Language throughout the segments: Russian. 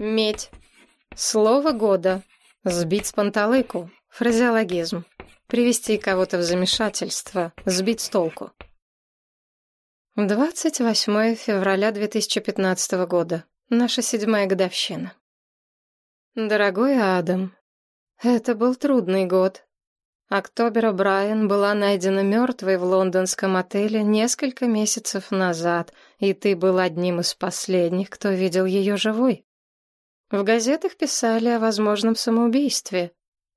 Медь. Слово года. Сбить с панталыку. Фразеологизм. Привести кого-то в замешательство. Сбить с толку. 28 февраля 2015 года. Наша седьмая годовщина. Дорогой Адам, это был трудный год. Октобера Брайан была найдена мертвой в лондонском отеле несколько месяцев назад, и ты был одним из последних, кто видел ее живой. В газетах писали о возможном самоубийстве.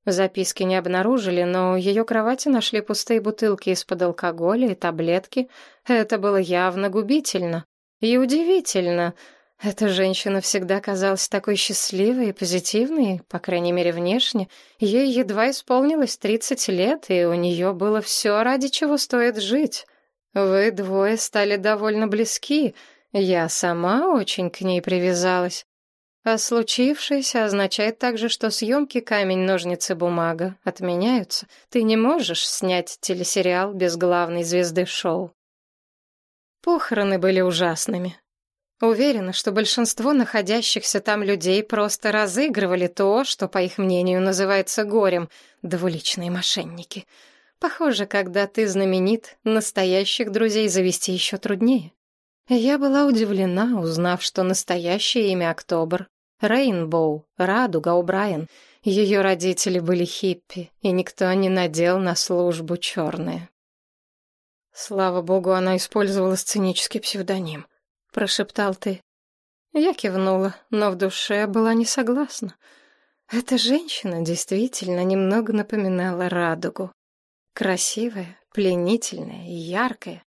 Записки не обнаружили, но у ее кровати нашли пустые бутылки из-под алкоголя и таблетки. Это было явно губительно. И удивительно. Эта женщина всегда казалась такой счастливой и позитивной, по крайней мере, внешне. Ей едва исполнилось 30 лет, и у нее было все, ради чего стоит жить. Вы двое стали довольно близки. Я сама очень к ней привязалась. А случившееся означает также, что съемки «Камень-ножницы-бумага» отменяются. Ты не можешь снять телесериал без главной звезды шоу. Похороны были ужасными. Уверена, что большинство находящихся там людей просто разыгрывали то, что, по их мнению, называется горем — двуличные мошенники. Похоже, когда ты знаменит, настоящих друзей завести еще труднее. Я была удивлена, узнав, что настоящее имя Октобер Рейнбоу, Радуга О'Брайен. Ее родители были хиппи, и никто не надел на службу черное. Слава богу, она использовала сценический псевдоним. Прошептал ты. Я кивнула, но в душе была не согласна. Эта женщина действительно немного напоминала радугу. Красивая, пленительная и яркая.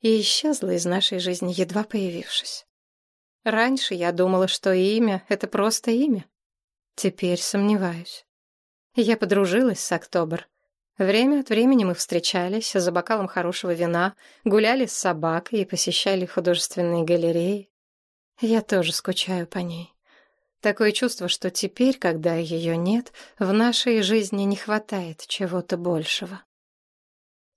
И исчезла из нашей жизни, едва появившись. Раньше я думала, что имя — это просто имя. Теперь сомневаюсь. Я подружилась с Октобер. Время от времени мы встречались за бокалом хорошего вина, гуляли с собакой и посещали художественные галереи. Я тоже скучаю по ней. Такое чувство, что теперь, когда ее нет, в нашей жизни не хватает чего-то большего.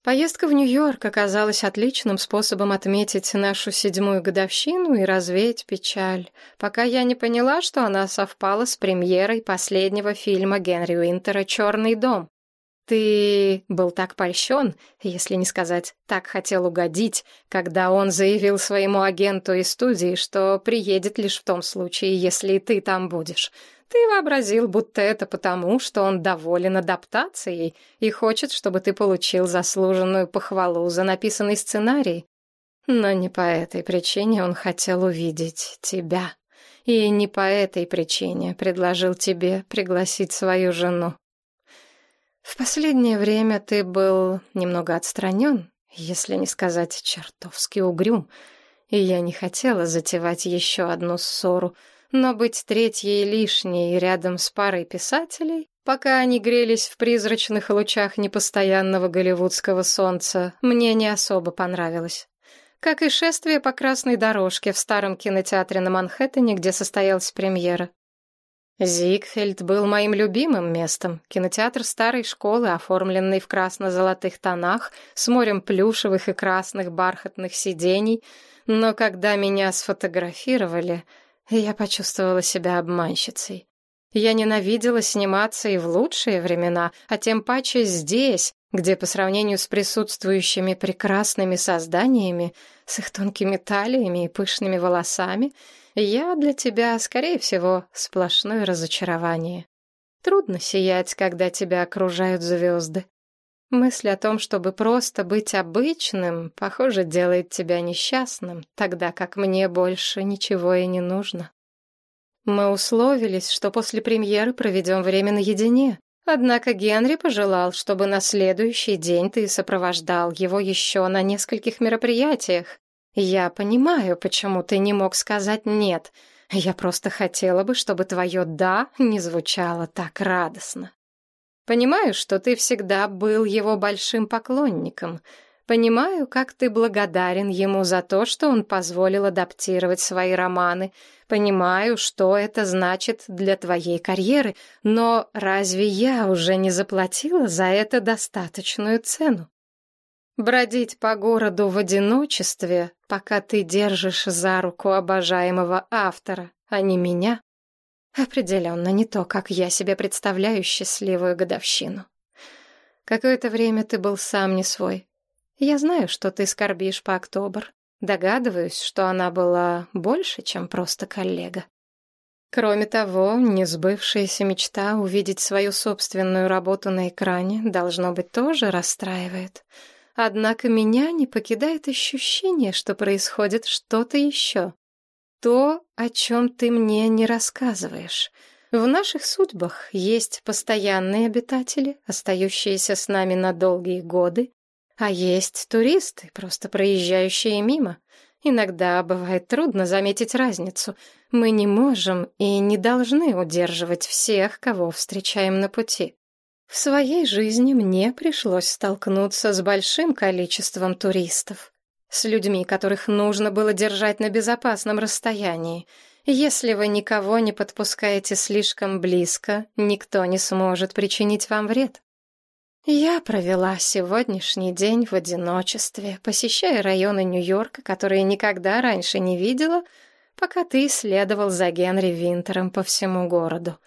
Поездка в Нью-Йорк оказалась отличным способом отметить нашу седьмую годовщину и развеять печаль, пока я не поняла, что она совпала с премьерой последнего фильма Генри Уинтера «Черный дом». Ты был так польщен, если не сказать, так хотел угодить, когда он заявил своему агенту из студии, что приедет лишь в том случае, если ты там будешь. Ты вообразил, будто это потому, что он доволен адаптацией и хочет, чтобы ты получил заслуженную похвалу за написанный сценарий. Но не по этой причине он хотел увидеть тебя. И не по этой причине предложил тебе пригласить свою жену. В последнее время ты был немного отстранен, если не сказать чертовски угрюм, и я не хотела затевать еще одну ссору — но быть третьей лишней рядом с парой писателей, пока они грелись в призрачных лучах непостоянного голливудского солнца, мне не особо понравилось. Как и шествие по красной дорожке в старом кинотеатре на Манхэттене, где состоялась премьера. Зигфельд был моим любимым местом. Кинотеатр старой школы, оформленный в красно-золотых тонах, с морем плюшевых и красных бархатных сидений. Но когда меня сфотографировали, я почувствовала себя обманщицей. Я ненавидела сниматься и в лучшие времена, а тем паче здесь, где по сравнению с присутствующими прекрасными созданиями, с их тонкими талиями и пышными волосами, я для тебя, скорее всего, сплошное разочарование. Трудно сиять, когда тебя окружают звезды. Мысль о том, чтобы просто быть обычным, похоже, делает тебя несчастным, тогда как мне больше ничего и не нужно. Мы условились, что после премьеры проведем время наедине. Однако Генри пожелал, чтобы на следующий день ты сопровождал его еще на нескольких мероприятиях. Я понимаю, почему ты не мог сказать «нет». Я просто хотела бы, чтобы твое «да» не звучало так радостно. Понимаю, что ты всегда был его большим поклонником. Понимаю, как ты благодарен ему за то, что он позволил адаптировать свои романы. Понимаю, что это значит для твоей карьеры, но разве я уже не заплатила за это достаточную цену? Бродить по городу в одиночестве, пока ты держишь за руку обожаемого автора, а не меня, Определенно не то, как я себе представляю счастливую годовщину. Какое-то время ты был сам не свой. Я знаю, что ты скорбишь по Октобер. Догадываюсь, что она была больше, чем просто коллега. Кроме того, несбывшаяся мечта увидеть свою собственную работу на экране, должно быть, тоже расстраивает. Однако меня не покидает ощущение, что происходит что-то еще. То, о чем ты мне не рассказываешь. В наших судьбах есть постоянные обитатели, остающиеся с нами на долгие годы, а есть туристы, просто проезжающие мимо. Иногда бывает трудно заметить разницу. Мы не можем и не должны удерживать всех, кого встречаем на пути. В своей жизни мне пришлось столкнуться с большим количеством туристов, с людьми, которых нужно было держать на безопасном расстоянии. Если вы никого не подпускаете слишком близко, никто не сможет причинить вам вред. Я провела сегодняшний день в одиночестве, посещая районы Нью-Йорка, которые никогда раньше не видела, пока ты следовал за Генри Винтером по всему городу.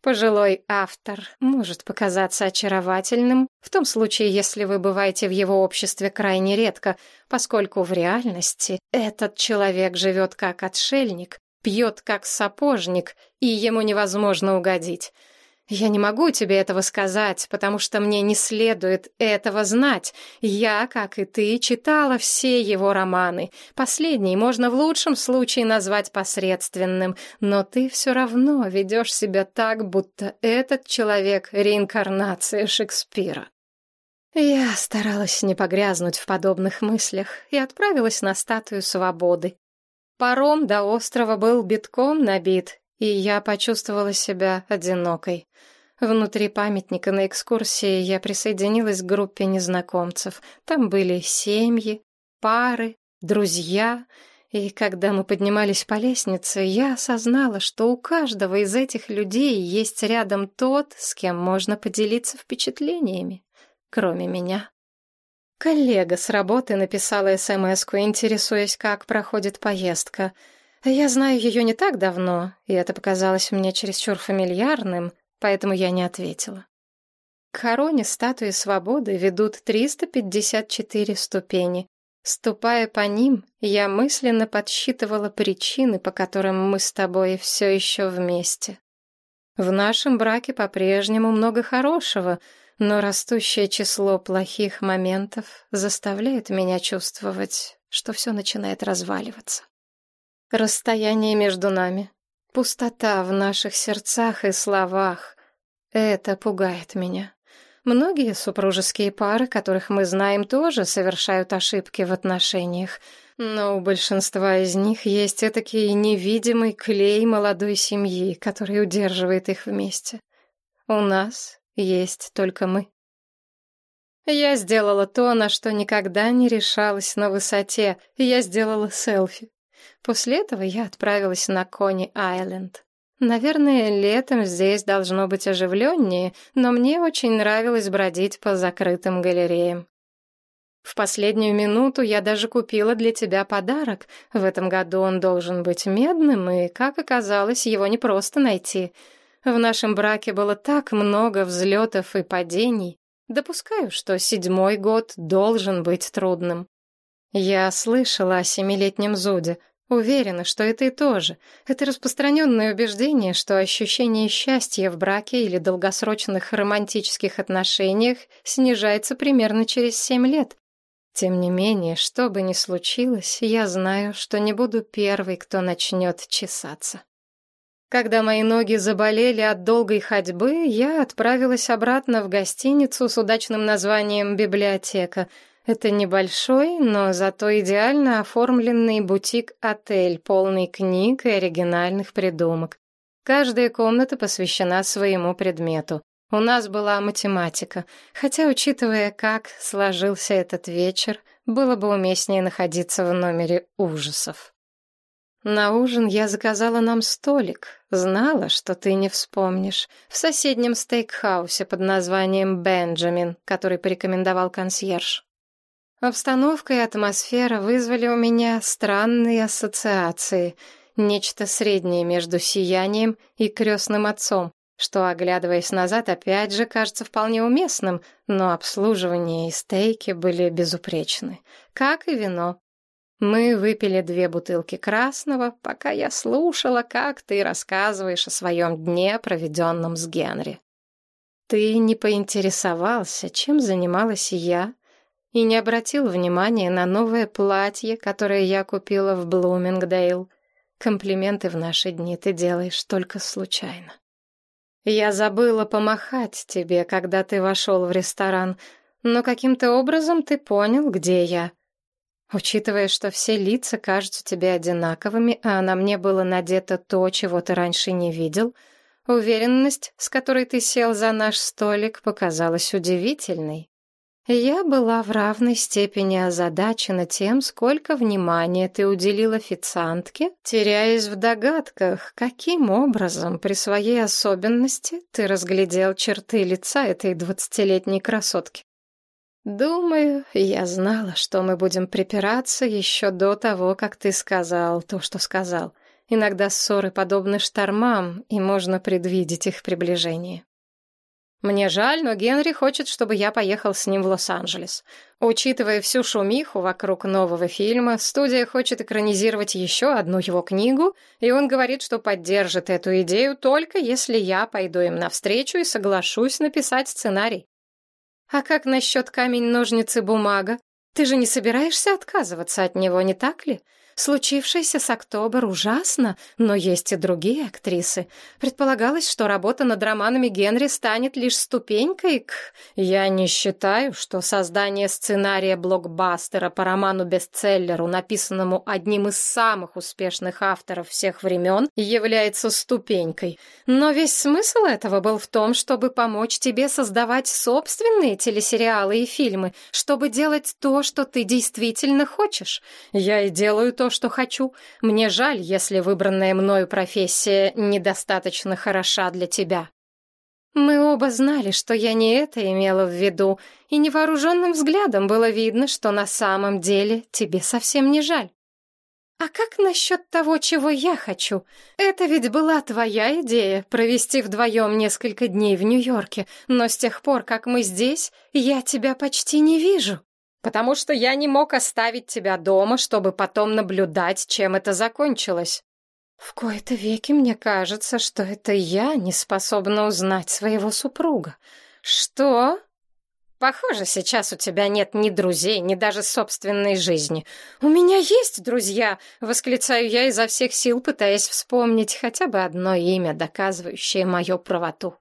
Пожилой автор может показаться очаровательным, в том случае, если вы бываете в его обществе крайне редко, поскольку в реальности этот человек живет как отшельник, пьет как сапожник, и ему невозможно угодить. Я не могу тебе этого сказать, потому что мне не следует этого знать. Я, как и ты, читала все его романы. Последний можно в лучшем случае назвать посредственным, но ты все равно ведешь себя так, будто этот человек — реинкарнация Шекспира. Я старалась не погрязнуть в подобных мыслях и отправилась на статую свободы. Паром до острова был битком набит, и я почувствовала себя одинокой. Внутри памятника на экскурсии я присоединилась к группе незнакомцев. Там были семьи, пары, друзья, и когда мы поднимались по лестнице, я осознала, что у каждого из этих людей есть рядом тот, с кем можно поделиться впечатлениями, кроме меня. Коллега с работы написала СМС-ку, интересуясь, как проходит поездка — я знаю ее не так давно, и это показалось мне чересчур фамильярным, поэтому я не ответила. К хороне статуи свободы ведут 354 ступени. Ступая по ним, я мысленно подсчитывала причины, по которым мы с тобой все еще вместе. В нашем браке по-прежнему много хорошего, но растущее число плохих моментов заставляет меня чувствовать, что все начинает разваливаться. Расстояние между нами, пустота в наших сердцах и словах — это пугает меня. Многие супружеские пары, которых мы знаем, тоже совершают ошибки в отношениях, но у большинства из них есть этакий невидимый клей молодой семьи, который удерживает их вместе. У нас есть только мы. Я сделала то, на что никогда не решалась на высоте. Я сделала селфи. После этого я отправилась на Кони-Айленд. Наверное, летом здесь должно быть оживленнее, но мне очень нравилось бродить по закрытым галереям. В последнюю минуту я даже купила для тебя подарок. В этом году он должен быть медным, и, как оказалось, его не просто найти. В нашем браке было так много взлетов и падений. Допускаю, что седьмой год должен быть трудным. Я слышала о семилетнем Зуде. Уверена, что это и тоже. Это распространенное убеждение, что ощущение счастья в браке или долгосрочных романтических отношениях снижается примерно через семь лет. Тем не менее, что бы ни случилось, я знаю, что не буду первой, кто начнет чесаться. Когда мои ноги заболели от долгой ходьбы, я отправилась обратно в гостиницу с удачным названием «Библиотека», это небольшой, но зато идеально оформленный бутик-отель, полный книг и оригинальных придумок. Каждая комната посвящена своему предмету. У нас была математика, хотя, учитывая, как сложился этот вечер, было бы уместнее находиться в номере ужасов. На ужин я заказала нам столик. Знала, что ты не вспомнишь. В соседнем стейкхаусе под названием «Бенджамин», который порекомендовал консьерж. Обстановка и атмосфера вызвали у меня странные ассоциации. Нечто среднее между сиянием и крестным отцом, что, оглядываясь назад, опять же кажется вполне уместным, но обслуживание и стейки были безупречны, как и вино. Мы выпили две бутылки красного, пока я слушала, как ты рассказываешь о своем дне, проведенном с Генри. Ты не поинтересовался, чем занималась я, и не обратил внимания на новое платье, которое я купила в Блумингдейл. Комплименты в наши дни ты делаешь только случайно. Я забыла помахать тебе, когда ты вошел в ресторан, но каким-то образом ты понял, где я. Учитывая, что все лица кажутся тебе одинаковыми, а на мне было надето то, чего ты раньше не видел, уверенность, с которой ты сел за наш столик, показалась удивительной. Я была в равной степени озадачена тем, сколько внимания ты уделил официантке, теряясь в догадках, каким образом при своей особенности ты разглядел черты лица этой двадцатилетней красотки. Думаю, я знала, что мы будем припираться еще до того, как ты сказал то, что сказал. Иногда ссоры подобны штормам, и можно предвидеть их приближение. Мне жаль, но Генри хочет, чтобы я поехал с ним в Лос-Анджелес. Учитывая всю шумиху вокруг нового фильма, студия хочет экранизировать еще одну его книгу, и он говорит, что поддержит эту идею только если я пойду им навстречу и соглашусь написать сценарий. А как насчет камень-ножницы-бумага? Ты же не собираешься отказываться от него, не так ли? Случившееся с Октобер ужасно, но есть и другие актрисы. Предполагалось, что работа над романами Генри станет лишь ступенькой к... Я не считаю, что создание сценария блокбастера по роману-бестселлеру, написанному одним из самых успешных авторов всех времен, является ступенькой. Но весь смысл этого был в том, чтобы помочь тебе создавать собственные телесериалы и фильмы, чтобы делать то, что ты действительно хочешь. Я и делаю то, что хочу. Мне жаль, если выбранная мною профессия недостаточно хороша для тебя. Мы оба знали, что я не это имела в виду, и невооруженным взглядом было видно, что на самом деле тебе совсем не жаль. А как насчет того, чего я хочу? Это ведь была твоя идея — провести вдвоем несколько дней в Нью-Йорке, но с тех пор, как мы здесь, я тебя почти не вижу потому что я не мог оставить тебя дома, чтобы потом наблюдать, чем это закончилось. В кои-то веки мне кажется, что это я не способна узнать своего супруга. Что? Похоже, сейчас у тебя нет ни друзей, ни даже собственной жизни. У меня есть друзья, восклицаю я изо всех сил, пытаясь вспомнить хотя бы одно имя, доказывающее мою правоту.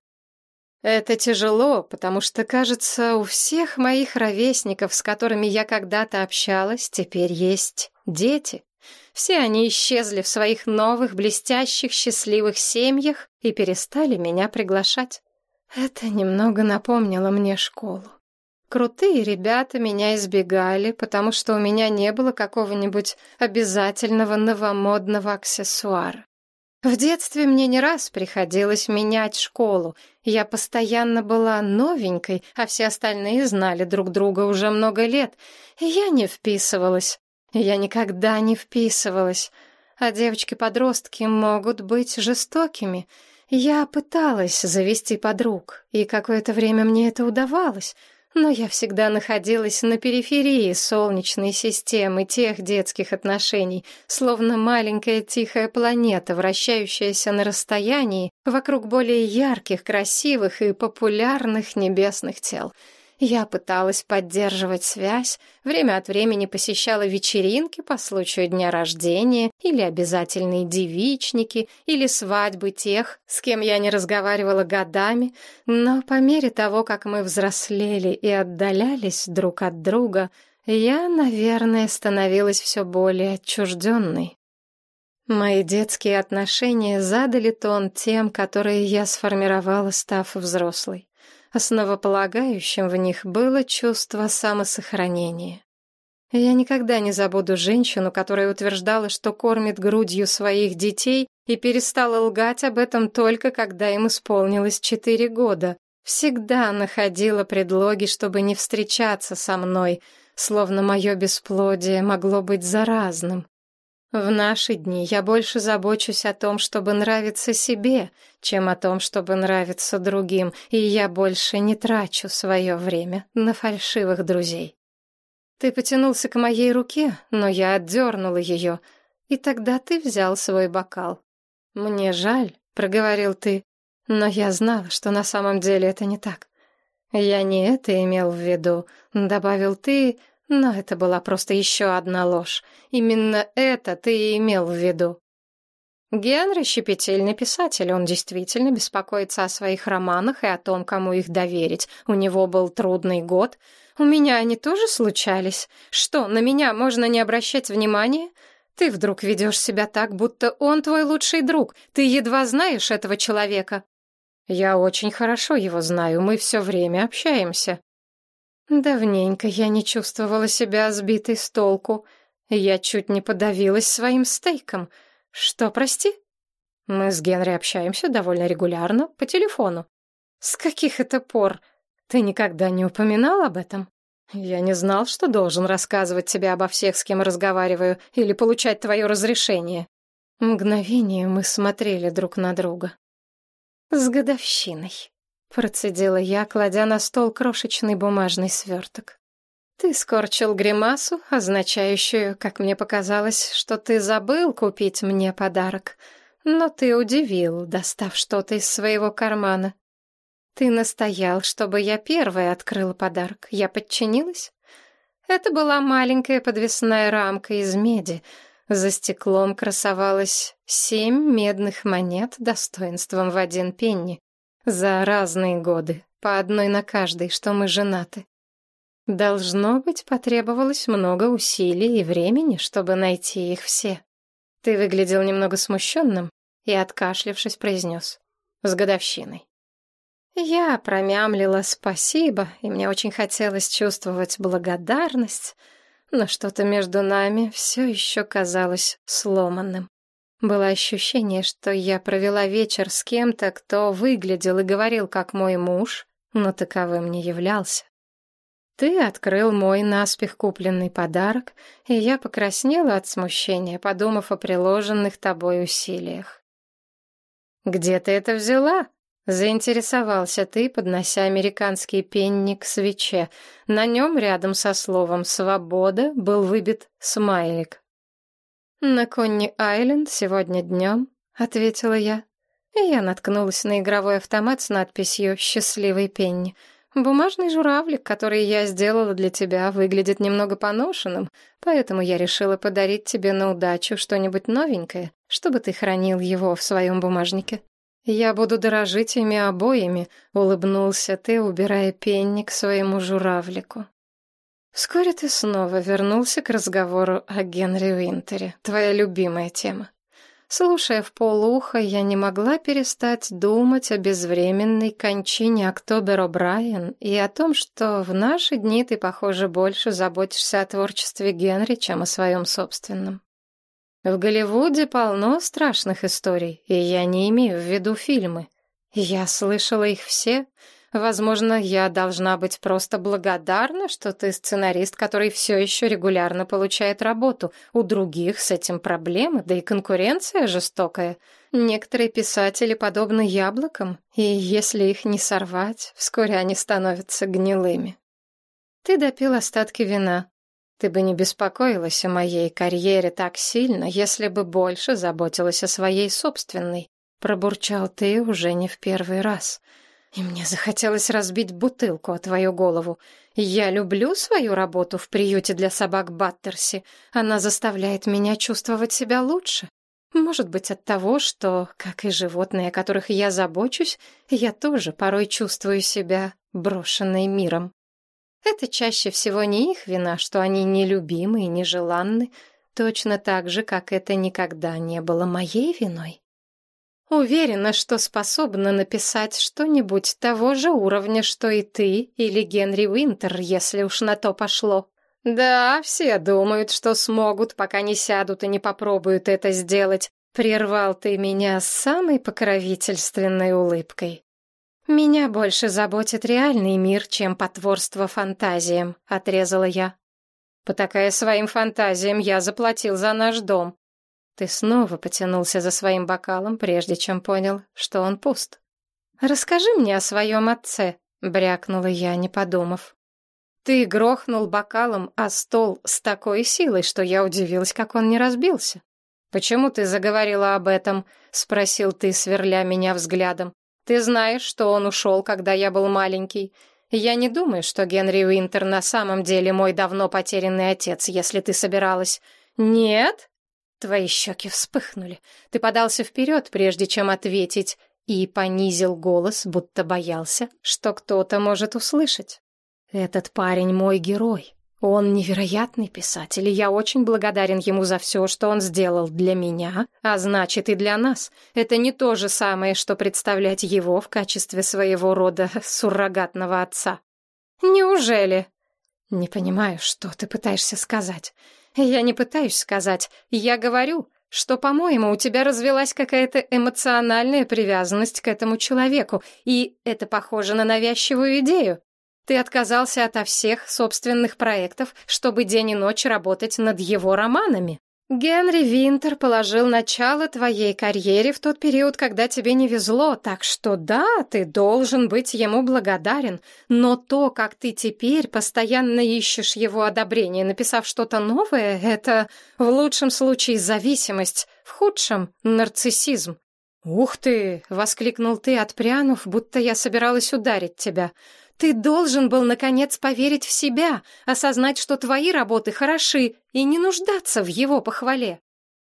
Это тяжело, потому что, кажется, у всех моих ровесников, с которыми я когда-то общалась, теперь есть дети. Все они исчезли в своих новых, блестящих, счастливых семьях и перестали меня приглашать. Это немного напомнило мне школу. Крутые ребята меня избегали, потому что у меня не было какого-нибудь обязательного новомодного аксессуара. В детстве мне не раз приходилось менять школу. Я постоянно была новенькой, а все остальные знали друг друга уже много лет. Я не вписывалась. Я никогда не вписывалась. А девочки-подростки могут быть жестокими. Я пыталась завести подруг, и какое-то время мне это удавалось — но я всегда находилась на периферии Солнечной системы тех детских отношений, словно маленькая тихая планета, вращающаяся на расстоянии вокруг более ярких, красивых и популярных небесных тел — я пыталась поддерживать связь, время от времени посещала вечеринки по случаю дня рождения или обязательные девичники, или свадьбы тех, с кем я не разговаривала годами, но по мере того, как мы взрослели и отдалялись друг от друга, я, наверное, становилась все более отчужденной. Мои детские отношения задали тон тем, которые я сформировала, став взрослой. Основополагающим в них было чувство самосохранения. Я никогда не забуду женщину, которая утверждала, что кормит грудью своих детей и перестала лгать об этом только когда им исполнилось четыре года. Всегда находила предлоги, чтобы не встречаться со мной, словно мое бесплодие могло быть заразным. В наши дни я больше забочусь о том, чтобы нравиться себе, чем о том, чтобы нравиться другим, и я больше не трачу свое время на фальшивых друзей. Ты потянулся к моей руке, но я отдернула ее, и тогда ты взял свой бокал. Мне жаль, — проговорил ты, — но я знала, что на самом деле это не так. Я не это имел в виду, — добавил ты, — но это была просто еще одна ложь. Именно это ты и имел в виду. Генри — щепетильный писатель, он действительно беспокоится о своих романах и о том, кому их доверить. У него был трудный год. У меня они тоже случались. Что, на меня можно не обращать внимания? Ты вдруг ведешь себя так, будто он твой лучший друг. Ты едва знаешь этого человека. Я очень хорошо его знаю, мы все время общаемся. Давненько я не чувствовала себя сбитой с толку. Я чуть не подавилась своим стейком. Что, прости? Мы с Генри общаемся довольно регулярно, по телефону. С каких это пор? Ты никогда не упоминал об этом? Я не знал, что должен рассказывать тебе обо всех, с кем разговариваю, или получать твое разрешение. Мгновение мы смотрели друг на друга. С годовщиной. Процедила я, кладя на стол крошечный бумажный сверток. Ты скорчил гримасу, означающую, как мне показалось, что ты забыл купить мне подарок. Но ты удивил, достав что-то из своего кармана. Ты настоял, чтобы я первая открыла подарок. Я подчинилась? Это была маленькая подвесная рамка из меди. За стеклом красовалось семь медных монет достоинством в один пенни. За разные годы, по одной на каждой, что мы женаты. Должно быть, потребовалось много усилий и времени, чтобы найти их все. Ты выглядел немного смущенным и, откашлившись, произнес. С годовщиной. Я промямлила «спасибо», и мне очень хотелось чувствовать благодарность, но что-то между нами все еще казалось сломанным. Было ощущение, что я провела вечер с кем-то, кто выглядел и говорил как мой муж, но таковым не являлся. Ты открыл мой наспех купленный подарок, и я покраснела от смущения, подумав о приложенных тобой усилиях. «Где ты это взяла?» — заинтересовался ты, поднося американский пенни к свече. На нем, рядом со словом «свобода», был выбит смайлик. «На Конни-Айленд сегодня днем», — ответила я. И я наткнулась на игровой автомат с надписью «Счастливый Пенни». Бумажный журавлик, который я сделала для тебя, выглядит немного поношенным, поэтому я решила подарить тебе на удачу что-нибудь новенькое, чтобы ты хранил его в своем бумажнике. Я буду дорожить ими обоими, улыбнулся ты, убирая пенни к своему журавлику. Вскоре ты снова вернулся к разговору о Генри Уинтере, твоя любимая тема. Слушая в полуха, я не могла перестать думать о безвременной кончине Октобер О'Брайен и о том, что в наши дни ты, похоже, больше заботишься о творчестве Генри, чем о своем собственном. В Голливуде полно страшных историй, и я не имею в виду фильмы. Я слышала их все, Возможно, я должна быть просто благодарна, что ты сценарист, который все еще регулярно получает работу. У других с этим проблемы, да и конкуренция жестокая. Некоторые писатели подобны яблокам, и если их не сорвать, вскоре они становятся гнилыми. Ты допил остатки вина. Ты бы не беспокоилась о моей карьере так сильно, если бы больше заботилась о своей собственной. Пробурчал ты уже не в первый раз. — и мне захотелось разбить бутылку о твою голову. Я люблю свою работу в приюте для собак Баттерси. Она заставляет меня чувствовать себя лучше. Может быть, от того, что, как и животные, о которых я забочусь, я тоже порой чувствую себя брошенной миром. Это чаще всего не их вина, что они нелюбимы и нежеланны, точно так же, как это никогда не было моей виной. Уверена, что способна написать что-нибудь того же уровня, что и ты или Генри Уинтер, если уж на то пошло. Да, все думают, что смогут, пока не сядут и не попробуют это сделать. Прервал ты меня с самой покровительственной улыбкой. Меня больше заботит реальный мир, чем потворство фантазиям, отрезала я. Потакая своим фантазиям, я заплатил за наш дом. Ты снова потянулся за своим бокалом, прежде чем понял, что он пуст. «Расскажи мне о своем отце», — брякнула я, не подумав. Ты грохнул бокалом о стол с такой силой, что я удивилась, как он не разбился. «Почему ты заговорила об этом?» — спросил ты, сверля меня взглядом. «Ты знаешь, что он ушел, когда я был маленький. Я не думаю, что Генри Уинтер на самом деле мой давно потерянный отец, если ты собиралась...» «Нет?» Твои щеки вспыхнули. Ты подался вперед, прежде чем ответить, и понизил голос, будто боялся, что кто-то может услышать. Этот парень мой герой. Он невероятный писатель, и я очень благодарен ему за все, что он сделал для меня, а значит и для нас. Это не то же самое, что представлять его в качестве своего рода суррогатного отца. Неужели? Не понимаю, что ты пытаешься сказать. Я не пытаюсь сказать, я говорю, что, по-моему, у тебя развелась какая-то эмоциональная привязанность к этому человеку, и это похоже на навязчивую идею. Ты отказался ото всех собственных проектов, чтобы день и ночь работать над его романами. Генри Винтер положил начало твоей карьере в тот период, когда тебе не везло, так что да, ты должен быть ему благодарен, но то, как ты теперь постоянно ищешь его одобрение, написав что-то новое, это в лучшем случае зависимость, в худшем — нарциссизм. «Ух ты!» — воскликнул ты, отпрянув, будто я собиралась ударить тебя — ты должен был, наконец, поверить в себя, осознать, что твои работы хороши, и не нуждаться в его похвале.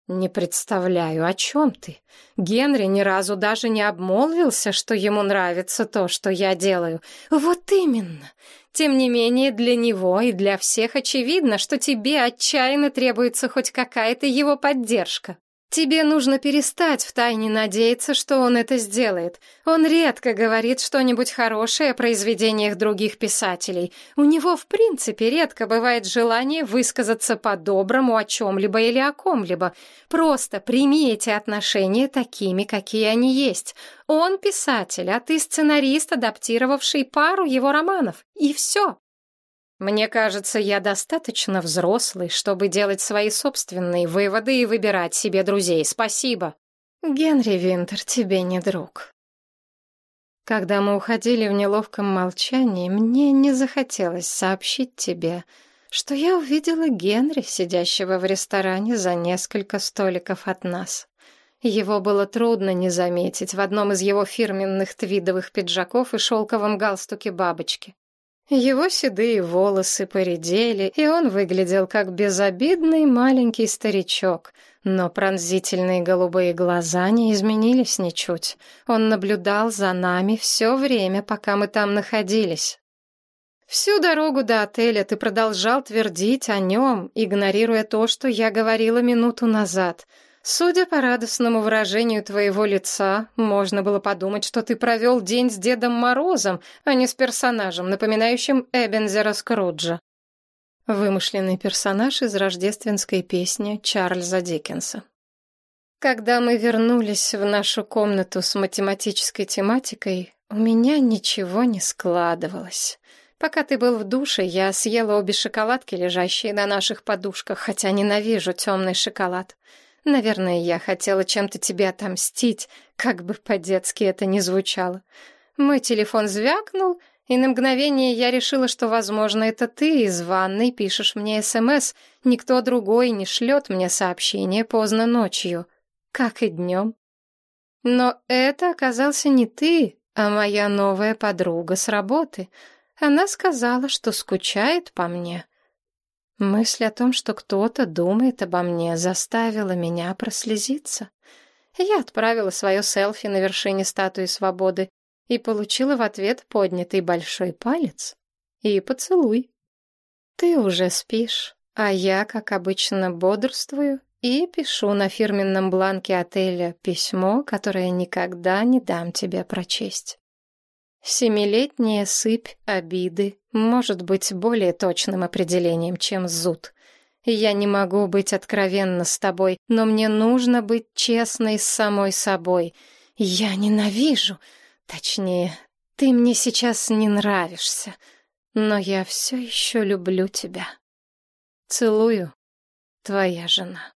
Не представляю, о чем ты. Генри ни разу даже не обмолвился, что ему нравится то, что я делаю. Вот именно. Тем не менее, для него и для всех очевидно, что тебе отчаянно требуется хоть какая-то его поддержка. Тебе нужно перестать втайне надеяться, что он это сделает. Он редко говорит что-нибудь хорошее о произведениях других писателей. У него, в принципе, редко бывает желание высказаться по-доброму о чем-либо или о ком-либо. Просто прими эти отношения такими, какие они есть. Он писатель, а ты сценарист, адаптировавший пару его романов. И все. Мне кажется, я достаточно взрослый, чтобы делать свои собственные выводы и выбирать себе друзей. Спасибо. Генри Винтер тебе не друг. Когда мы уходили в неловком молчании, мне не захотелось сообщить тебе, что я увидела Генри, сидящего в ресторане за несколько столиков от нас. Его было трудно не заметить в одном из его фирменных твидовых пиджаков и шелковом галстуке бабочки. Его седые волосы поредели, и он выглядел как безобидный маленький старичок, но пронзительные голубые глаза не изменились ничуть. Он наблюдал за нами все время, пока мы там находились. Всю дорогу до отеля ты продолжал твердить о нем, игнорируя то, что я говорила минуту назад — Судя по радостному выражению твоего лица, можно было подумать, что ты провел день с Дедом Морозом, а не с персонажем, напоминающим Эбензера Скруджа. Вымышленный персонаж из рождественской песни Чарльза Диккенса. Когда мы вернулись в нашу комнату с математической тематикой, у меня ничего не складывалось. Пока ты был в душе, я съела обе шоколадки, лежащие на наших подушках, хотя ненавижу темный шоколад. Наверное, я хотела чем-то тебе отомстить, как бы по-детски это ни звучало. Мой телефон звякнул, и на мгновение я решила, что, возможно, это ты из ванной пишешь мне СМС. Никто другой не шлет мне сообщение поздно ночью, как и днем. Но это оказался не ты, а моя новая подруга с работы. Она сказала, что скучает по мне. Мысль о том, что кто-то думает обо мне, заставила меня прослезиться. Я отправила свое селфи на вершине статуи свободы и получила в ответ поднятый большой палец и поцелуй. Ты уже спишь, а я, как обычно, бодрствую и пишу на фирменном бланке отеля письмо, которое никогда не дам тебе прочесть. Семилетняя сыпь обиды может быть более точным определением, чем зуд. Я не могу быть откровенна с тобой, но мне нужно быть честной с самой собой. Я ненавижу, точнее, ты мне сейчас не нравишься, но я все еще люблю тебя. Целую, твоя жена.